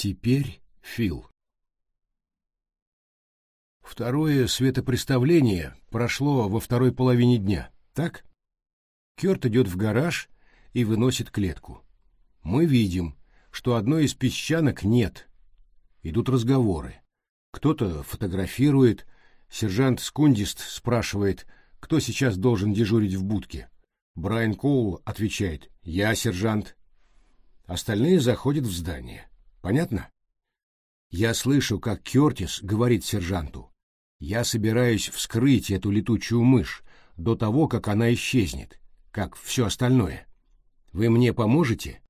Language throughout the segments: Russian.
Теперь Фил. Второе светопреставление прошло во второй половине дня, так? Кёрт идет в гараж и выносит клетку. Мы видим, что одной из песчанок нет. Идут разговоры. Кто-то фотографирует, сержант Скундист спрашивает, кто сейчас должен дежурить в будке. Брайан Коул отвечает «Я сержант». Остальные заходят в здание. Понятно? Я слышу, как Кертис говорит сержанту. Я собираюсь вскрыть эту летучую мышь до того, как она исчезнет, как все остальное. Вы мне поможете?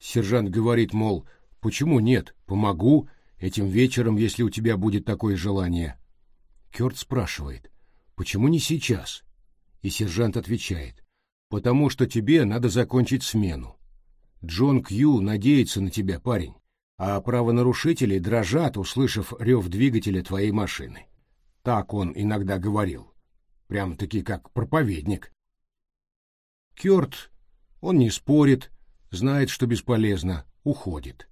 Сержант говорит, мол, почему нет, помогу, этим вечером, если у тебя будет такое желание. Кёрт спрашивает, почему не сейчас? И сержант отвечает, потому что тебе надо закончить смену. Джон Кью надеется на тебя, парень, а правонарушители дрожат, услышав рев двигателя твоей машины. Так он иногда говорил. Прям-таки как проповедник. Кёрт, он не спорит, знает, что бесполезно, уходит.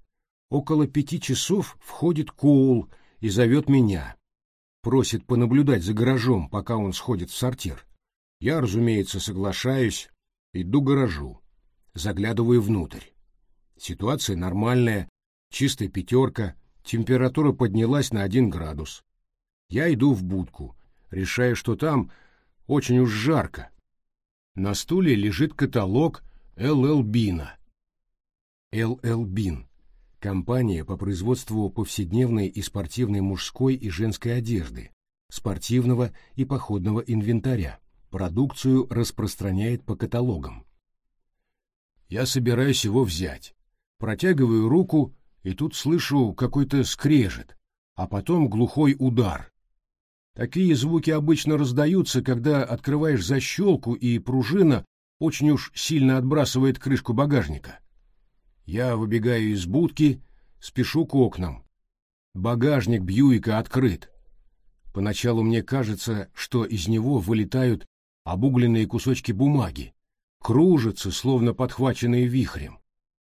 Около пяти часов входит Коул и зовет меня. Просит понаблюдать за гаражом, пока он сходит в сортир. Я, разумеется, соглашаюсь, иду гаражу заглядываю внутрь. Ситуация нормальная, чистая пятерка, температура поднялась на один градус. Я иду в будку, решая, что там очень уж жарко. На стуле лежит каталог LL Бина. LL Бин — компания по производству повседневной и спортивной мужской и женской одежды, спортивного и походного инвентаря. Продукцию распространяет по каталогам. Я собираюсь его взять. Протягиваю руку, и тут слышу какой-то скрежет, а потом глухой удар. Такие звуки обычно раздаются, когда открываешь защелку, и пружина очень уж сильно отбрасывает крышку багажника. Я выбегаю из будки, спешу к окнам. Багажник Бьюика открыт. Поначалу мне кажется, что из него вылетают обугленные кусочки бумаги, кружатся, словно подхваченные вихрем.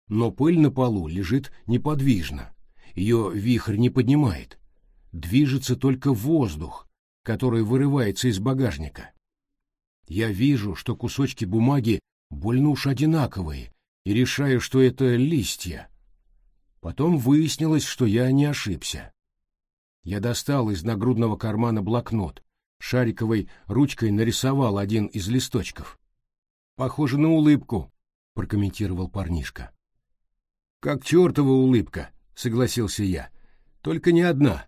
Но пыль на полу лежит неподвижно, ее вихрь не поднимает. Движется только воздух, который вырывается из багажника. Я вижу, что кусочки бумаги больно уж одинаковые, и решаю, что это листья. Потом выяснилось, что я не ошибся. Я достал из нагрудного кармана блокнот, шариковой ручкой нарисовал один из листочков. Похоже на улыбку, прокомментировал парнишка. Как чертова улыбка, согласился я. Только не одна.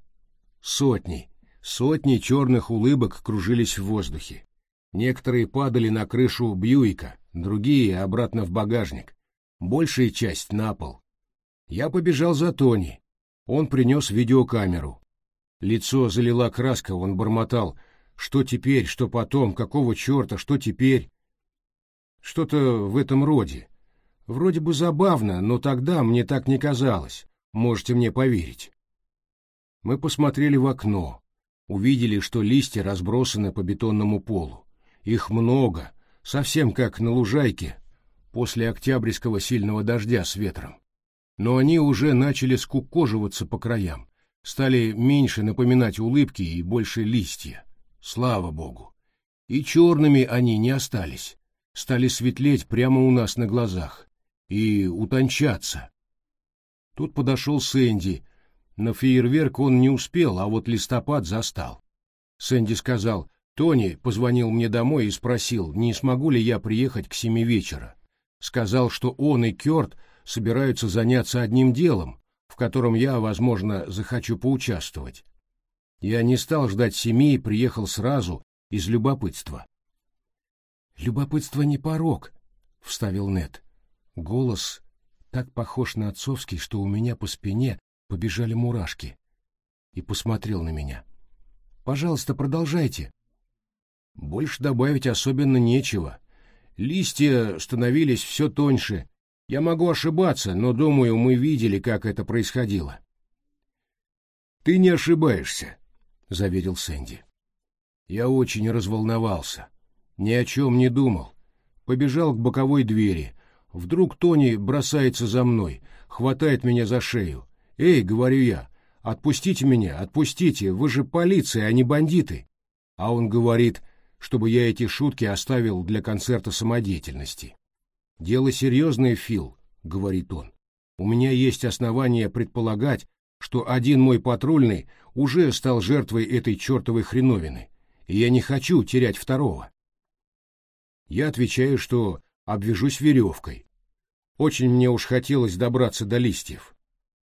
Сотни, сотни черных улыбок кружились в воздухе. Некоторые падали на крышу Бьюика, другие обратно в багажник. Большая часть на пол. Я побежал за Тони. Он принес видеокамеру. Лицо залила краска, он бормотал. Что теперь, что потом, какого черта, что теперь? Что-то в этом роде. Вроде бы забавно, но тогда мне так не казалось. Можете мне поверить. Мы посмотрели в окно. Увидели, что листья разбросаны по бетонному полу. Их много, совсем как на лужайке после октябрьского сильного дождя с ветром. Но они уже начали скукоживаться по краям, стали меньше напоминать улыбки и больше листья. Слава богу! И черными они не остались стали светлеть прямо у нас на глазах и утончаться. Тут подошел Сэнди. На фейерверк он не успел, а вот листопад застал. Сэнди сказал, Тони позвонил мне домой и спросил, не смогу ли я приехать к семи вечера. Сказал, что он и Кёрт собираются заняться одним делом, в котором я, возможно, захочу поучаствовать. Я не стал ждать семи и приехал сразу из любопытства. «Любопытство не порог», — вставил Нет. Голос так похож на отцовский, что у меня по спине побежали мурашки. И посмотрел на меня. «Пожалуйста, продолжайте». Больше добавить особенно нечего. Листья становились все тоньше. Я могу ошибаться, но, думаю, мы видели, как это происходило. «Ты не ошибаешься», — заверил Сэнди. Я очень разволновался ни о чем не думал. Побежал к боковой двери. Вдруг Тони бросается за мной, хватает меня за шею. «Эй, — говорю я, — отпустите меня, отпустите, вы же полиция, а не бандиты!» А он говорит, чтобы я эти шутки оставил для концерта самодеятельности. «Дело серьезное, Фил», — говорит он. «У меня есть основания предполагать, что один мой патрульный уже стал жертвой этой чертовой хреновины, и я не хочу терять второго». Я отвечаю, что обвяжусь веревкой. Очень мне уж хотелось добраться до листьев.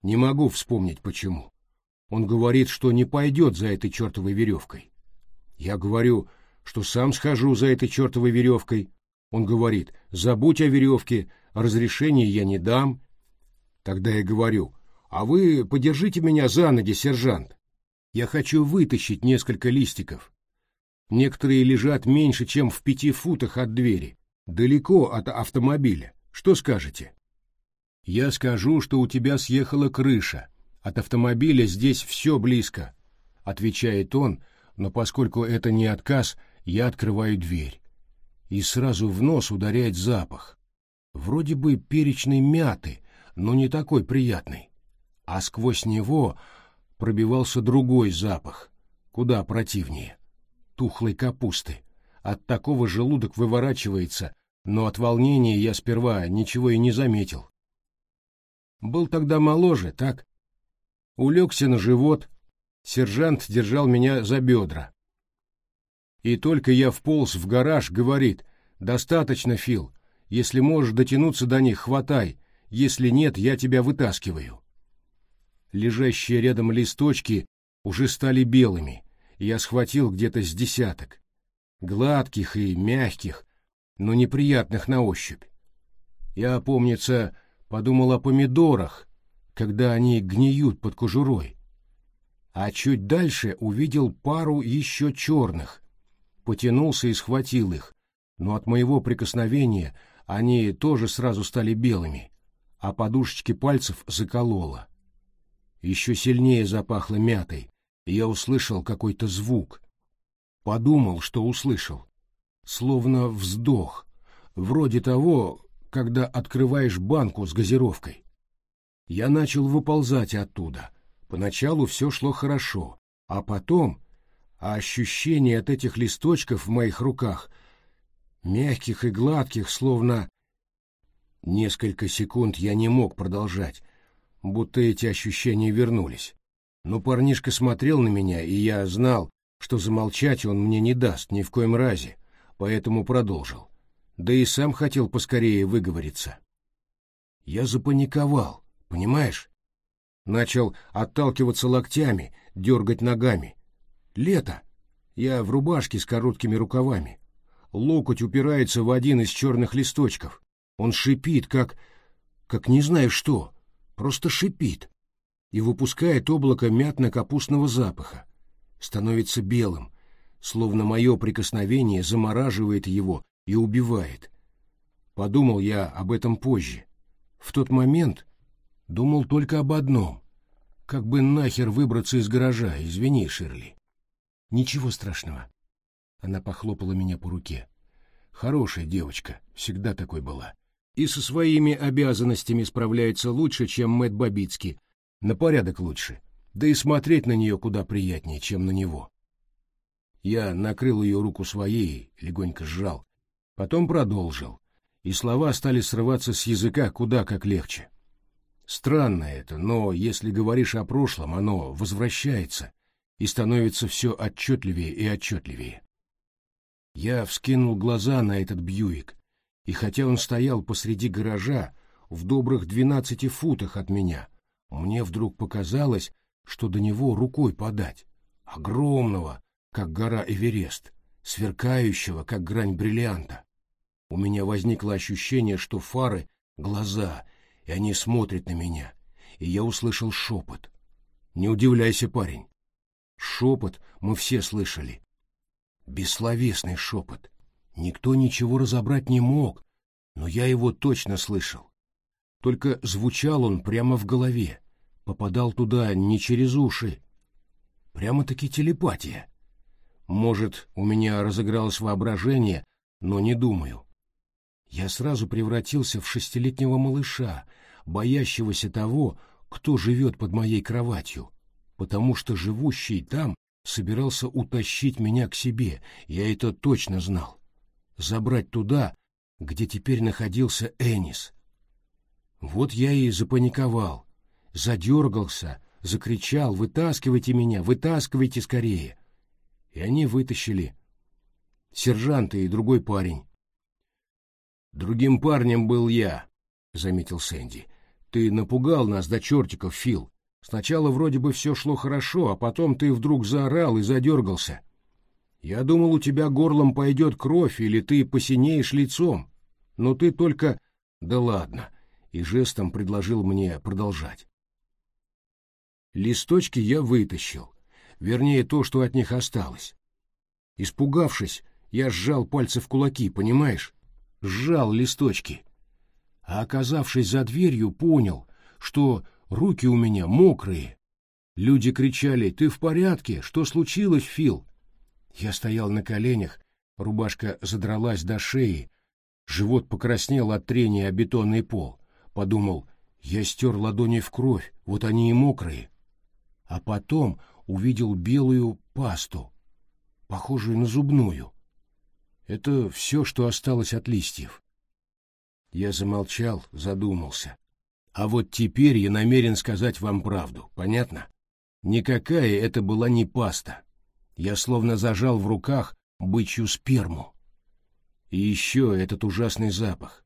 Не могу вспомнить, почему. Он говорит, что не пойдет за этой чертовой веревкой. Я говорю, что сам схожу за этой чертовой веревкой. Он говорит, забудь о веревке, разрешения я не дам. Тогда я говорю, а вы подержите меня за ноги, сержант. Я хочу вытащить несколько листиков. Некоторые лежат меньше, чем в пяти футах от двери, далеко от автомобиля. Что скажете? Я скажу, что у тебя съехала крыша. От автомобиля здесь все близко, отвечает он, но поскольку это не отказ, я открываю дверь. И сразу в нос ударяет запах. Вроде бы перечной мяты, но не такой приятный. А сквозь него пробивался другой запах, куда противнее. Тухлой капусты. От такого желудок выворачивается, но от волнения я сперва ничего и не заметил. Был тогда моложе, так? Улегся на живот, сержант держал меня за бедра. И только я вполз в гараж, говорит, «Достаточно, Фил. Если можешь дотянуться до них, хватай. Если нет, я тебя вытаскиваю». Лежащие рядом листочки уже стали белыми. Я схватил где-то с десяток. Гладких и мягких, но неприятных на ощупь. Я, помнится, подумал о помидорах, когда они гниют под кожурой. А чуть дальше увидел пару еще черных, потянулся и схватил их, но от моего прикосновения они тоже сразу стали белыми, а подушечки пальцев закололо. Еще сильнее запахло мятой, я услышал какой-то звук. Подумал, что услышал. Словно вздох, вроде того, когда открываешь банку с газировкой. Я начал выползать оттуда. Поначалу все шло хорошо, а потом а ощущение от этих листочков в моих руках, мягких и гладких, словно... Несколько секунд я не мог продолжать, будто эти ощущения вернулись. Но парнишка смотрел на меня, и я знал, что замолчать он мне не даст ни в коем разе, поэтому продолжил. Да и сам хотел поскорее выговориться. Я запаниковал, понимаешь? Начал отталкиваться локтями, дергать ногами, Лето. Я в рубашке с короткими рукавами. Локоть упирается в один из черных листочков. Он шипит, как... как не знаю что. Просто шипит. И выпускает облако мятно-капустного запаха. Становится белым, словно мое прикосновение замораживает его и убивает. Подумал я об этом позже. В тот момент думал только об одном. Как бы нахер выбраться из гаража, извини, Ширли. Ничего страшного. Она похлопала меня по руке. Хорошая девочка, всегда такой была. И со своими обязанностями справляется лучше, чем Мэтт Бабицкий. На порядок лучше. Да и смотреть на нее куда приятнее, чем на него. Я накрыл ее руку своей, легонько сжал. Потом продолжил. И слова стали срываться с языка куда как легче. Странно это, но если говоришь о прошлом, оно возвращается — и становится все отчетливее и отчетливее. Я вскинул глаза на этот Бьюик, и хотя он стоял посреди гаража, в добрых двенадцати футах от меня, мне вдруг показалось, что до него рукой подать, огромного, как гора Эверест, сверкающего, как грань бриллианта. У меня возникло ощущение, что фары — глаза, и они смотрят на меня, и я услышал шепот. Не удивляйся, парень, Шепот мы все слышали. Бессловесный шепот. Никто ничего разобрать не мог, но я его точно слышал. Только звучал он прямо в голове, попадал туда не через уши. Прямо-таки телепатия. Может, у меня разыгралось воображение, но не думаю. Я сразу превратился в шестилетнего малыша, боящегося того, кто живет под моей кроватью, потому что живущий там собирался утащить меня к себе, я это точно знал. Забрать туда, где теперь находился Энис. Вот я и запаниковал, задергался, закричал «Вытаскивайте меня! Вытаскивайте скорее!» И они вытащили. Сержант и другой парень. «Другим парнем был я», — заметил Сэнди. «Ты напугал нас до чертиков, Фил. Сначала вроде бы все шло хорошо, а потом ты вдруг заорал и задергался. Я думал, у тебя горлом пойдет кровь или ты посинеешь лицом. Но ты только... Да ладно. И жестом предложил мне продолжать. Листочки я вытащил. Вернее, то, что от них осталось. Испугавшись, я сжал пальцы в кулаки, понимаешь? Сжал листочки. А оказавшись за дверью, понял, что руки у меня мокрые. Люди кричали «Ты в порядке? Что случилось, Фил?» Я стоял на коленях, рубашка задралась до шеи, живот покраснел от трения о бетонный пол. Подумал, я стер ладони в кровь, вот они и мокрые. А потом увидел белую пасту, похожую на зубную. Это все, что осталось от листьев. Я замолчал, задумался. А вот теперь я намерен сказать вам правду, понятно? Никакая это была не паста. Я словно зажал в руках бычью сперму. И еще этот ужасный запах.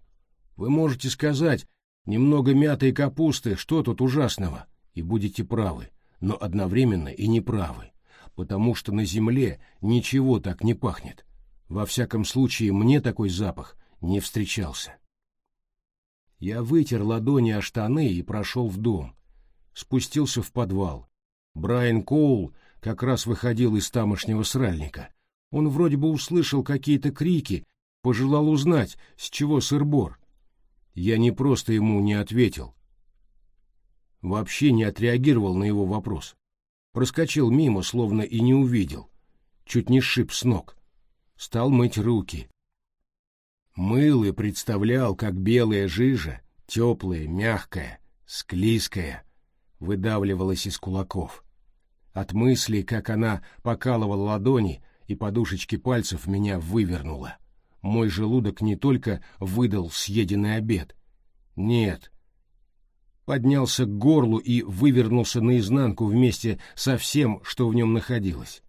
Вы можете сказать, немного мятой капусты, что тут ужасного, и будете правы, но одновременно и неправы, потому что на земле ничего так не пахнет. Во всяком случае, мне такой запах не встречался. Я вытер ладони о штаны и прошел в дом. Спустился в подвал. Брайан Коул как раз выходил из тамошнего сральника. Он вроде бы услышал какие-то крики, пожелал узнать, с чего сыр-бор. Я не просто ему не ответил. Вообще не отреагировал на его вопрос. Проскочил мимо, словно и не увидел. Чуть не сшиб с ног. Стал мыть руки. Мыл и представлял, как белая жижа, теплая, мягкая, склизкая, выдавливалась из кулаков. От мысли, как она покалывала ладони и подушечки пальцев, меня вывернула. Мой желудок не только выдал съеденный обед. Нет. Поднялся к горлу и вывернулся наизнанку вместе со всем, что в нем находилось.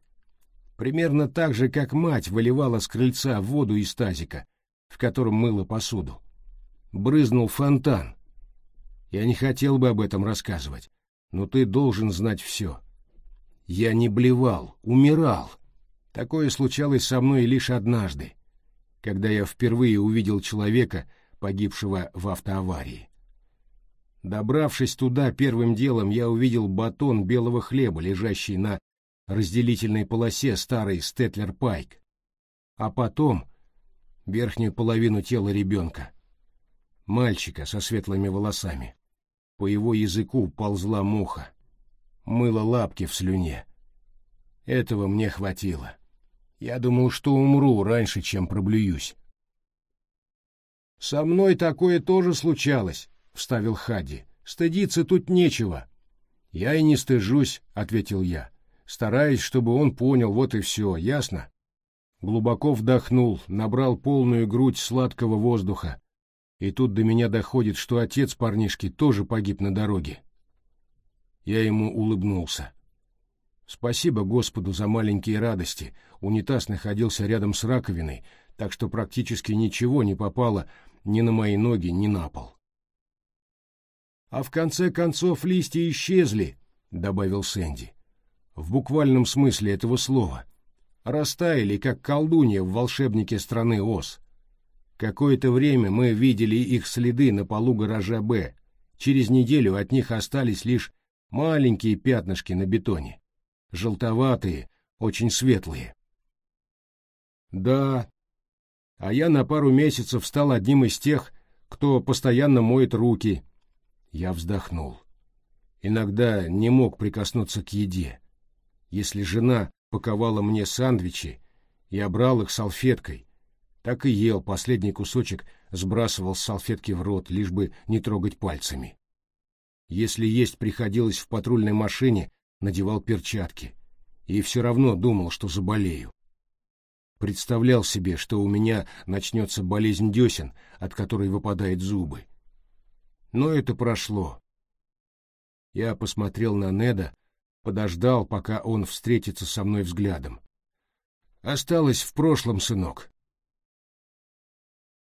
Примерно так же, как мать выливала с крыльца воду из тазика, в котором мыла посуду. Брызнул фонтан. Я не хотел бы об этом рассказывать, но ты должен знать все. Я не блевал, умирал. Такое случалось со мной лишь однажды, когда я впервые увидел человека, погибшего в автоаварии. Добравшись туда, первым делом я увидел батон белого хлеба, лежащий на разделительной полосе старой Стетлер Пайк. А потом верхнюю половину тела ребенка. Мальчика со светлыми волосами. По его языку ползла муха. Мыла лапки в слюне. Этого мне хватило. Я думал, что умру раньше, чем проблююсь. «Со мной такое тоже случалось», — вставил Хади. «Стыдиться тут нечего». «Я и не стыжусь», — ответил я, стараясь, чтобы он понял, вот и все, ясно? Глубоко вдохнул, набрал полную грудь сладкого воздуха. И тут до меня доходит, что отец парнишки тоже погиб на дороге. Я ему улыбнулся. Спасибо Господу за маленькие радости. Унитаз находился рядом с раковиной, так что практически ничего не попало ни на мои ноги, ни на пол. «А в конце концов листья исчезли», — добавил Сэнди. «В буквальном смысле этого слова растаяли, как колдунья в волшебнике страны Оз. Какое-то время мы видели их следы на полу гаража «Б». Через неделю от них остались лишь маленькие пятнышки на бетоне. Желтоватые, очень светлые. Да, а я на пару месяцев стал одним из тех, кто постоянно моет руки. Я вздохнул. Иногда не мог прикоснуться к еде. Если жена паковала мне сандвичи, я брал их салфеткой, так и ел последний кусочек, сбрасывал с салфетки в рот, лишь бы не трогать пальцами. Если есть приходилось в патрульной машине, надевал перчатки. И все равно думал, что заболею. Представлял себе, что у меня начнется болезнь десен, от которой выпадают зубы. Но это прошло. Я посмотрел на Неда, подождал, пока он встретится со мной взглядом. Осталось в прошлом, сынок.